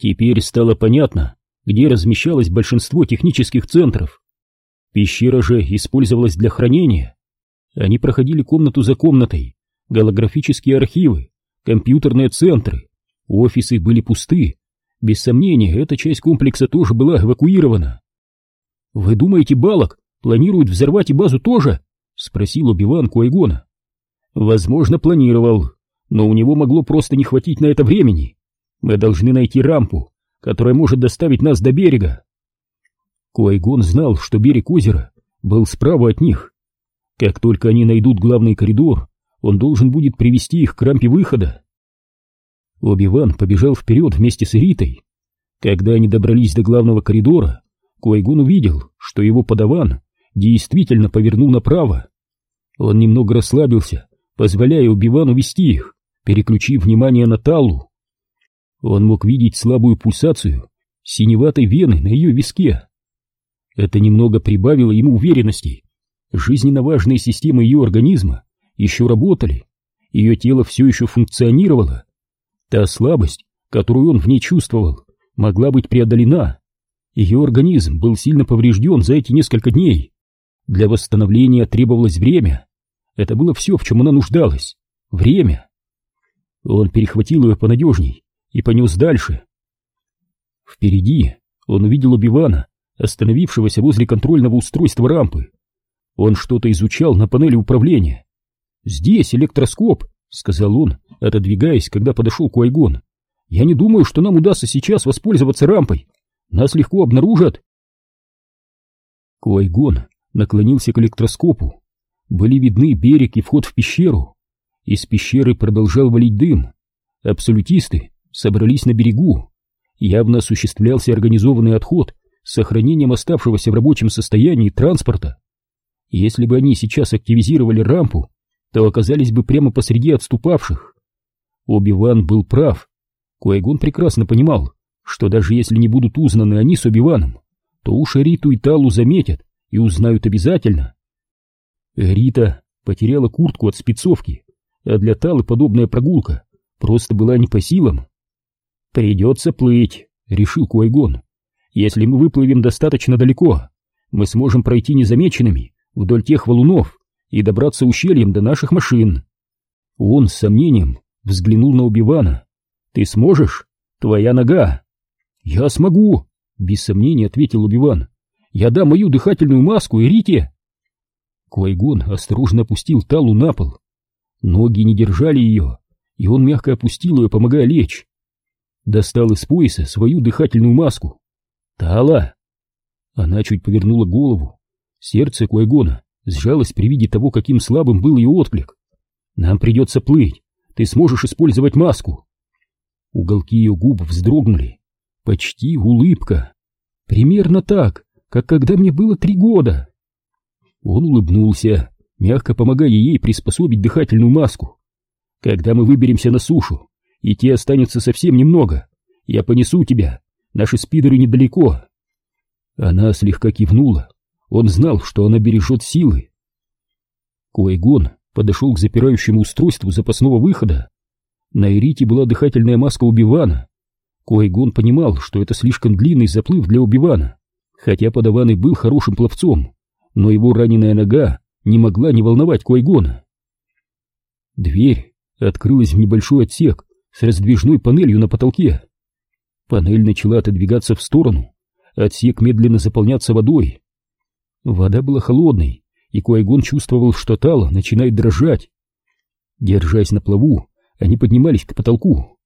Теперь стало понятно, где размещалось большинство технических центров. Пещера же использовалась для хранения. Они проходили комнату за комнатой, голографические архивы, компьютерные центры, офисы были пусты. Без сомнения, эта часть комплекса тоже была эвакуирована. «Вы думаете, Балок планирует взорвать и базу тоже?» — спросил Убиван Куайгона. «Возможно, планировал, но у него могло просто не хватить на это времени. Мы должны найти рампу, которая может доставить нас до берега». Куайгон знал, что берег озера был справа от них. Как только они найдут главный коридор, он должен будет привести их к рампе выхода. Оби-Ван побежал вперед вместе с Ритой. Когда они добрались до главного коридора, Куайгон увидел, что его подаван действительно повернул направо. Он немного расслабился, позволяя Убивану вести их, переключив внимание на Таллу. Он мог видеть слабую пульсацию синеватой вены на ее виске. Это немного прибавило ему уверенности. Жизненно важные системы ее организма еще работали, ее тело все еще функционировало. Та слабость, которую он в ней чувствовал, могла быть преодолена. Ее организм был сильно поврежден за эти несколько дней. Для восстановления требовалось время. Это было все, в чем она нуждалась. Время. Он перехватил ее понадежней и понес дальше. Впереди он увидел Убивана, остановившегося возле контрольного устройства рампы. Он что-то изучал на панели управления. «Здесь электроскоп», — сказал он, отодвигаясь, когда подошел Куайгон. «Я не думаю, что нам удастся сейчас воспользоваться рампой. Нас легко обнаружат». Куайгон наклонился к электроскопу. Были видны берег и вход в пещеру. Из пещеры продолжал валить дым. Абсолютисты собрались на берегу. Явно осуществлялся организованный отход с сохранением оставшегося в рабочем состоянии транспорта. Если бы они сейчас активизировали рампу, то оказались бы прямо посреди отступавших. Оби-Ван был прав. Куайгон прекрасно понимал, что даже если не будут узнаны они с Оби-Ваном, то уж Риту и Талу заметят и узнают обязательно. Рита потеряла куртку от спецовки, а для Талы подобная прогулка просто была не по силам. «Придется плыть», — решил Куайгон. «Если мы выплывем достаточно далеко, мы сможем пройти незамеченными вдоль тех валунов и добраться ущельем до наших машин». Он с сомнением взглянул на Убивана. «Ты сможешь? Твоя нога!» «Я смогу!» — без сомнения ответил Убиван. «Я дам мою дыхательную маску и Рите!» Квайгон осторожно опустил Талу на пол. Ноги не держали ее, и он мягко опустил ее, помогая лечь. Достал из пояса свою дыхательную маску. «Тала!» Она чуть повернула голову. Сердце Квайгона сжалось при виде того, каким слабым был ее отклик. «Нам придется плыть. Ты сможешь использовать маску!» Уголки ее губ вздрогнули. Почти улыбка. Примерно так, как когда мне было три года. Он улыбнулся, мягко помогая ей приспособить дыхательную маску. Когда мы выберемся на сушу, идти останется совсем немного, я понесу тебя, наши спидеры недалеко. Она слегка кивнула, он знал, что она бережет силы. Куайгон подошел к запирающему устройству запасного выхода. На Эрите была дыхательная маска Убивана. Куайгон понимал, что это слишком длинный заплыв для Убивана, хотя подаван и был хорошим пловцом, но его раненая нога не могла не волновать Куайгона. Дверь открылась в небольшой отсек с раздвижной панелью на потолке. Панель начала отодвигаться в сторону, отсек медленно заполняться водой. Вода была холодной, и Куайгон чувствовал, что Тала начинает дрожать. Держась на плаву, они поднимались к потолку.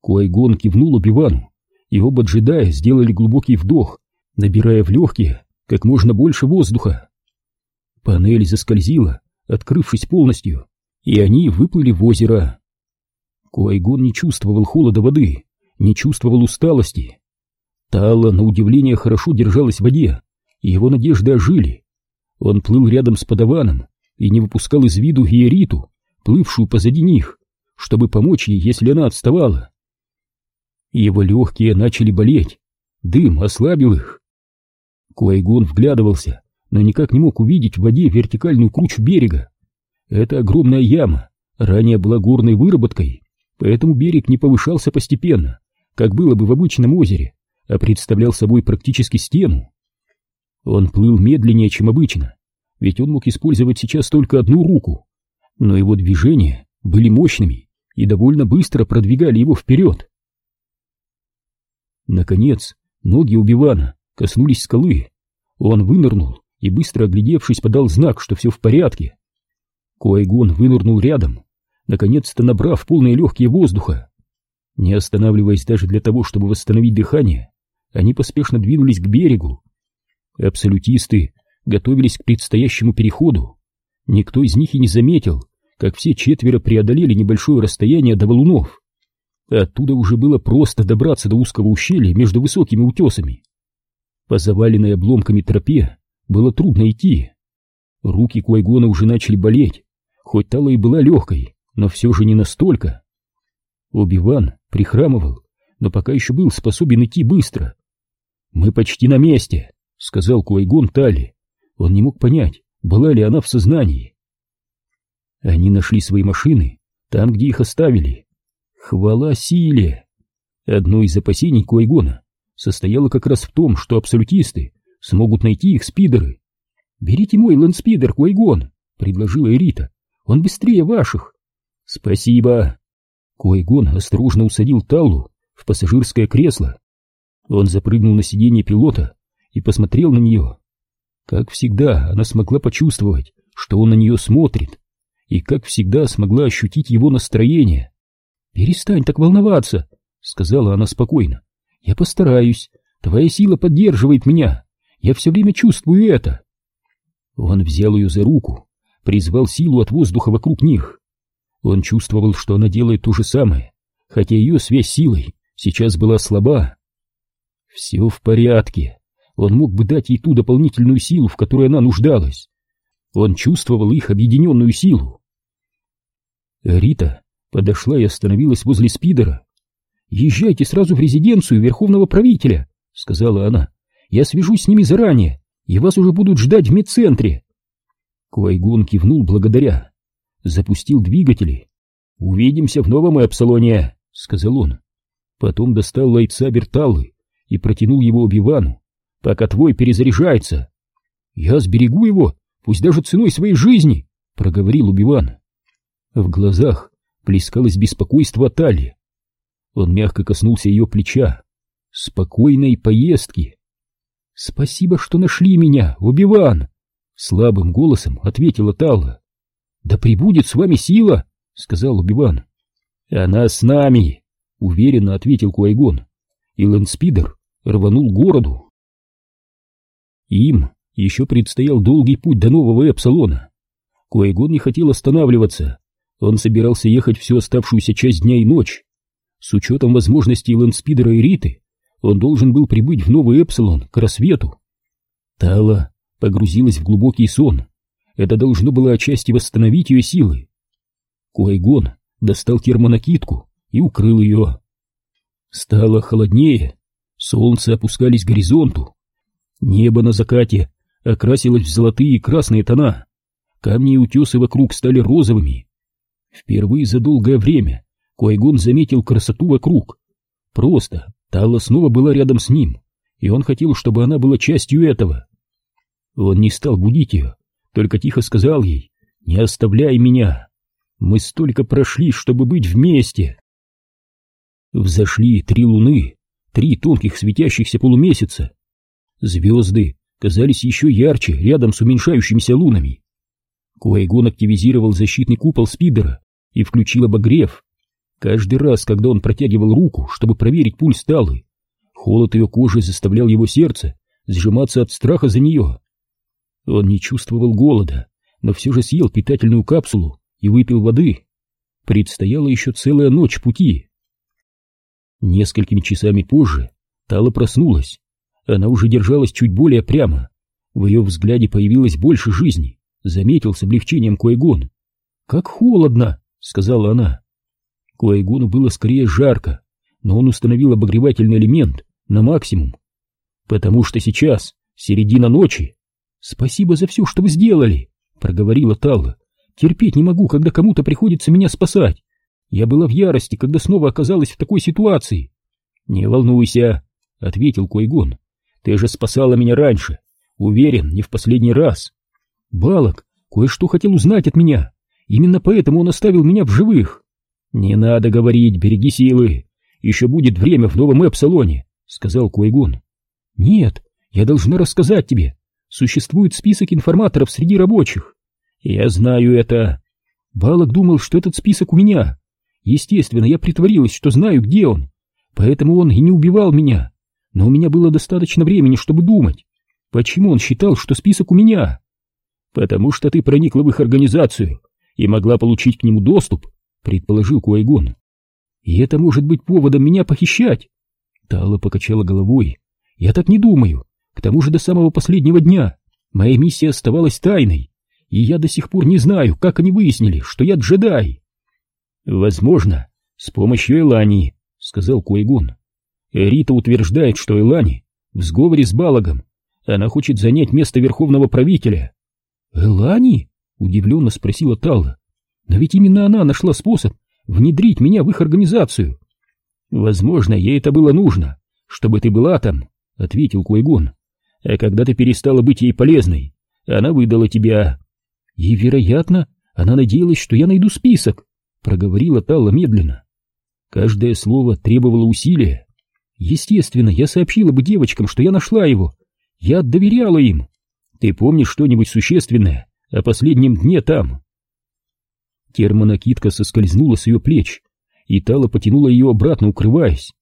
Куайгон кивнул Убивану, и оба джедая сделали глубокий вдох, набирая в легкие как можно больше воздуха. Панель заскользила, открывшись полностью, и они выплыли в озеро. Куайгон не чувствовал холода воды, не чувствовал усталости. Тала, на удивление, хорошо держалась в воде, и его надежды ожили. Он плыл рядом с подаваном и не выпускал из виду Иериту, плывшую позади них, чтобы помочь ей, если она отставала. Его легкие начали болеть, дым ослабил их. Куайгон вглядывался, но никак не мог увидеть в воде вертикальную кручу берега. Это огромная яма ранее была горной выработкой, поэтому берег не повышался постепенно, как было бы в обычном озере, а представлял собой практически стену. Он плыл медленнее, чем обычно, ведь он мог использовать сейчас только одну руку, но его движения были мощными и довольно быстро продвигали его вперед. Наконец, ноги Убивана коснулись скалы. Он вынырнул и, быстро оглядевшись, подал знак, что все в порядке. Куайгон вынырнул рядом, наконец-то набрав полные легкие воздуха. Не останавливаясь даже для того, чтобы восстановить дыхание, они поспешно двинулись к берегу. Абсолютисты готовились к предстоящему переходу. Никто из них и не заметил, как все четверо преодолели небольшое расстояние до валунов. Оттуда уже было просто добраться до узкого ущелья между высокими утесами. По заваленной обломками тропе было трудно идти. Руки Куайгона уже начали болеть, хоть Тала и была легкой, но все же не настолько. Оби-Ван прихрамывал, но пока еще был способен идти быстро. «Мы почти на месте», — сказал Куайгон Тали. Он не мог понять, была ли она в сознании. Они нашли свои машины там, где их оставили. Хвала силе! Одно из опасений Куайгона состояло как раз в том, что абсолютисты смогут найти их спидеры. «Берите мой лэндспидер, Куайгон», — предложила Эрита. «Он быстрее ваших». «Спасибо». Куайгон осторожно усадил Таллу в пассажирское кресло. Он запрыгнул на сиденье пилота и посмотрел на нее. Как всегда, она смогла почувствовать, что он на нее смотрит, и, как всегда, смогла ощутить его настроение. «Перестань так волноваться», — сказала она спокойно. «Я постараюсь. Твоя сила поддерживает меня. Я все время чувствую это». Он взял ее за руку, призвал силу от воздуха вокруг них. Он чувствовал, что она делает то же самое, хотя ее связь силой сейчас была слаба. Все в порядке. Он мог бы дать ей ту дополнительную силу, в которой она нуждалась. Он чувствовал их объединенную силу. Рита подошла и остановилась возле спидера. «Езжайте сразу в резиденцию верховного правителя», — сказала она. «Я свяжусь с ними заранее, и вас уже будут ждать в медцентре». Куайгон кивнул благодаря. Запустил двигатели. «Увидимся в новом Эпсалоне», — сказал он. Потом достал лайтсабер Таллы и протянул его Обивану, пока твой перезаряжается. «Я сберегу его, пусть даже ценой своей жизни», — проговорил Убиван. В глазах плескалось беспокойство Тали. Он мягко коснулся ее плеча. «Спокойной поездки!» «Спасибо, что нашли меня, Убиван!» Слабым голосом ответила Талла. «Да прибудет с вами сила!» — сказал Убиван. «Она с нами!» — уверенно ответил Куайгон. И Лэндспидер рванул к городу. Им еще предстоял долгий путь до нового Эпсалона. Куайгон не хотел останавливаться. Он собирался ехать всю оставшуюся часть дня и ночь. С учетом возможностей Лэндспидера и Риты, он должен был прибыть в новый Эпсилон к рассвету. Тала погрузилась в глубокий сон. Это должно было отчасти восстановить ее силы. Куайгон достал термонакидку и укрыл ее. Стало холоднее, солнце опускались к горизонту. Небо на закате окрасилось в золотые и красные тона. Камни и утесы вокруг стали розовыми. Впервые за долгое время Куайгон заметил красоту вокруг. Просто Тала снова была рядом с ним, и он хотел, чтобы она была частью этого. Он не стал будить ее, только тихо сказал ей «Не оставляй меня! Мы столько прошли, чтобы быть вместе!» Взошли три луны, три тонких светящихся полумесяца. Звезды казались еще ярче рядом с уменьшающимися лунами. Куайгон активизировал защитный купол спидера и включил обогрев. Каждый раз, когда он протягивал руку, чтобы проверить пульс Талы, холод ее кожи заставлял его сердце сжиматься от страха за нее. Он не чувствовал голода, но все же съел питательную капсулу и выпил воды. Предстояла еще целая ночь пути. Несколькими часами позже Тала проснулась. Она уже держалась чуть более прямо. В ее взгляде появилось больше жизни, заметил с облегчением Куайгон. «Как холодно!» — сказала она. Куайгону было скорее жарко, но он установил обогревательный элемент на максимум. «Потому что сейчас середина ночи!» «Спасибо за все, что вы сделали», — проговорила Талла. «Терпеть не могу, когда кому-то приходится меня спасать. Я была в ярости, когда снова оказалась в такой ситуации». «Не волнуйся», — ответил Койгон. «Ты же спасала меня раньше. Уверен, не в последний раз». «Балок кое-что хотел узнать от меня. Именно поэтому он оставил меня в живых». «Не надо говорить, береги силы. Еще будет время в новом эпсалоне», — сказал Койгон. «Нет, я должна рассказать тебе. Существует список информаторов среди рабочих». «Я знаю это». Балок думал, что этот список у меня. Естественно, я притворилась, что знаю, где он. Поэтому он и не убивал меня. Но у меня было достаточно времени, чтобы думать. Почему он считал, что список у меня? Потому что ты проникла в их организацию и могла получить к нему доступ, предположил Куайгон. И это может быть поводом меня похищать. Тала покачала головой. Я так не думаю. К тому же до самого последнего дня моя миссия оставалась тайной, и я до сих пор не знаю, как они выяснили, что я джедай. Возможно, с помощью Элани, сказал Куайгон. Рита утверждает, что Элани в сговоре с Балагом. Она хочет занять место верховного правителя. Элани? Удивленно спросила Талла. Но ведь именно она нашла способ внедрить меня в их организацию. Возможно, ей это было нужно, чтобы ты была там, ответил Куайгон. А когда ты перестала быть ей полезной, она выдала тебя. И, вероятно, она надеялась, что я найду список, проговорила Талла медленно. Каждое слово требовало усилия. Естественно, я сообщила бы девочкам, что я нашла его. Я доверяла им. Ты помнишь что-нибудь существенное о последнем дне там? Термонакидка соскользнула с ее плеч, и Тала потянула ее обратно, укрываясь.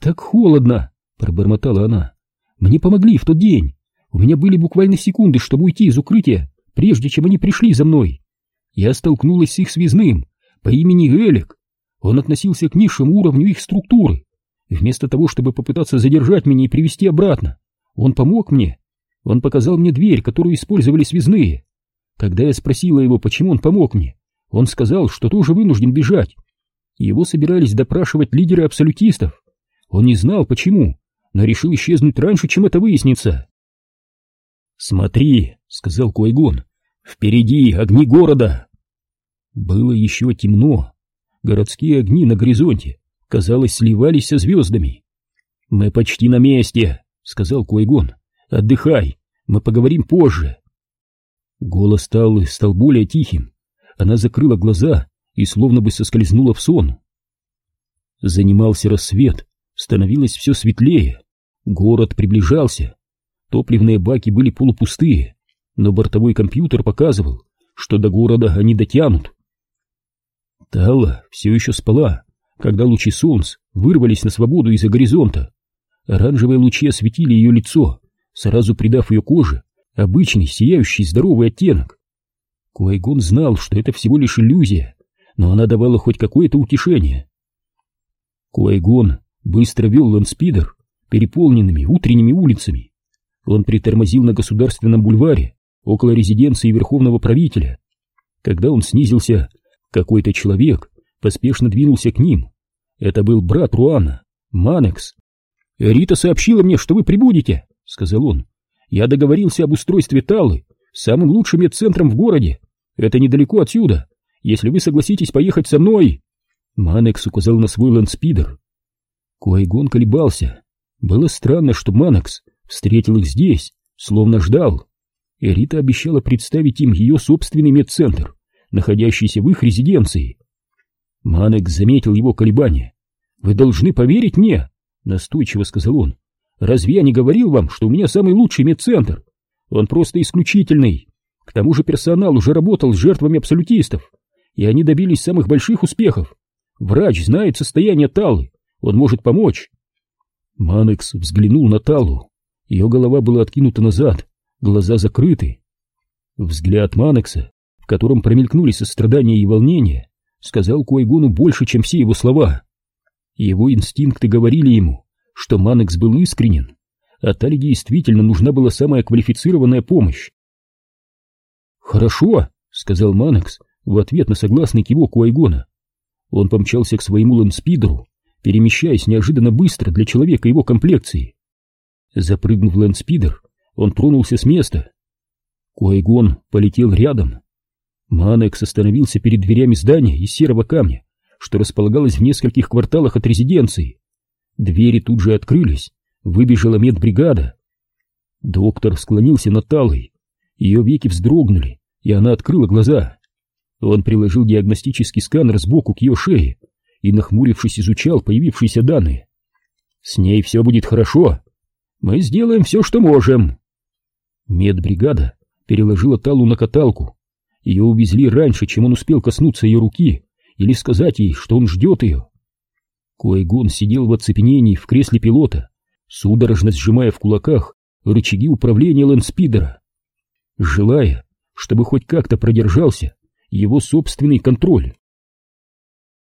«Так холодно!» — пробормотала она. «Мне помогли в тот день. У меня были буквально секунды, чтобы уйти из укрытия, прежде чем они пришли за мной. Я столкнулась с их связным по имени Элик. Он относился к низшему уровню их структуры. Вместо того, чтобы попытаться задержать меня и привести обратно, он помог мне. Он показал мне дверь, которую использовали связные. Когда я спросила его, почему он помог мне, он сказал, что тоже вынужден бежать. Его собирались допрашивать лидеры абсолютистов. Он не знал, почему, но решил исчезнуть раньше, чем это выяснится. «Смотри», — сказал Койгон, — «впереди огни города». Было еще темно, Городские огни на горизонте, казалось, сливались со звездами. «Мы почти на месте», — сказал Куайгон. «Отдыхай, мы поговорим позже». Голос стал стал более тихим. Она закрыла глаза и словно бы соскользнула в сон. Занимался рассвет, становилось все светлее. Город приближался. Топливные баки были полупустые, но бортовой компьютер показывал, что до города они дотянут. Талла все еще спала, когда лучи солнца вырвались на свободу из-за горизонта. Оранжевые лучи осветили ее лицо, сразу придав ее коже обычный сияющий здоровый оттенок. Куайгон знал, что это всего лишь иллюзия, но она давала хоть какое-то утешение. Куайгон быстро вел ландспидер переполненными утренними улицами. Он притормозил на государственном бульваре около резиденции верховного правителя. Когда он снизился какой-то человек поспешно двинулся к ним. Это был брат Руана, Манекс. «Рита сообщила мне, что вы прибудете», — сказал он. «Я договорился об устройстве Таллы самым лучшим медцентром в городе. Это недалеко отсюда. Если вы согласитесь поехать со мной...» Манекс указал на свой ландспидер. Куайгон колебался. Было странно, что Манекс встретил их здесь, словно ждал. Эрита обещала представить им ее собственный медцентр находящийся в их резиденции. Манек заметил его колебания. «Вы должны поверить мне», — настойчиво сказал он. «Разве я не говорил вам, что у меня самый лучший медцентр? Он просто исключительный. К тому же персонал уже работал с жертвами абсолютистов, и они добились самых больших успехов. Врач знает состояние Талы, он может помочь». Манекс взглянул на Талу. Ее голова была откинута назад, глаза закрыты. Взгляд Манекса котором промелькнули сострадание и волнение, сказал Куайгону больше, чем все его слова. Его инстинкты говорили ему, что Манекс был искренен, а Тали действительно нужна была самая квалифицированная помощь. «Хорошо», — сказал Манекс в ответ на согласный кивок Куайгона. Он помчался к своему лэндспидеру, перемещаясь неожиданно быстро для человека его комплекции. Запрыгнув в лэндспидер, он тронулся с места. Куайгон полетел рядом. Манекс остановился перед дверями здания из серого камня, что располагалось в нескольких кварталах от резиденции. Двери тут же открылись, выбежала медбригада. Доктор склонился над Талой. Ее веки вздрогнули, и она открыла глаза. Он приложил диагностический сканер сбоку к ее шее и, нахмурившись, изучал появившиеся данные. «С ней все будет хорошо. Мы сделаем все, что можем». Медбригада переложила Талу на каталку. Ее увезли раньше, чем он успел коснуться ее руки или сказать ей, что он ждет ее. Куайгон сидел в оцепенении в кресле пилота, судорожно сжимая в кулаках рычаги управления лэндспидера. Желая, чтобы хоть как-то продержался его собственный контроль.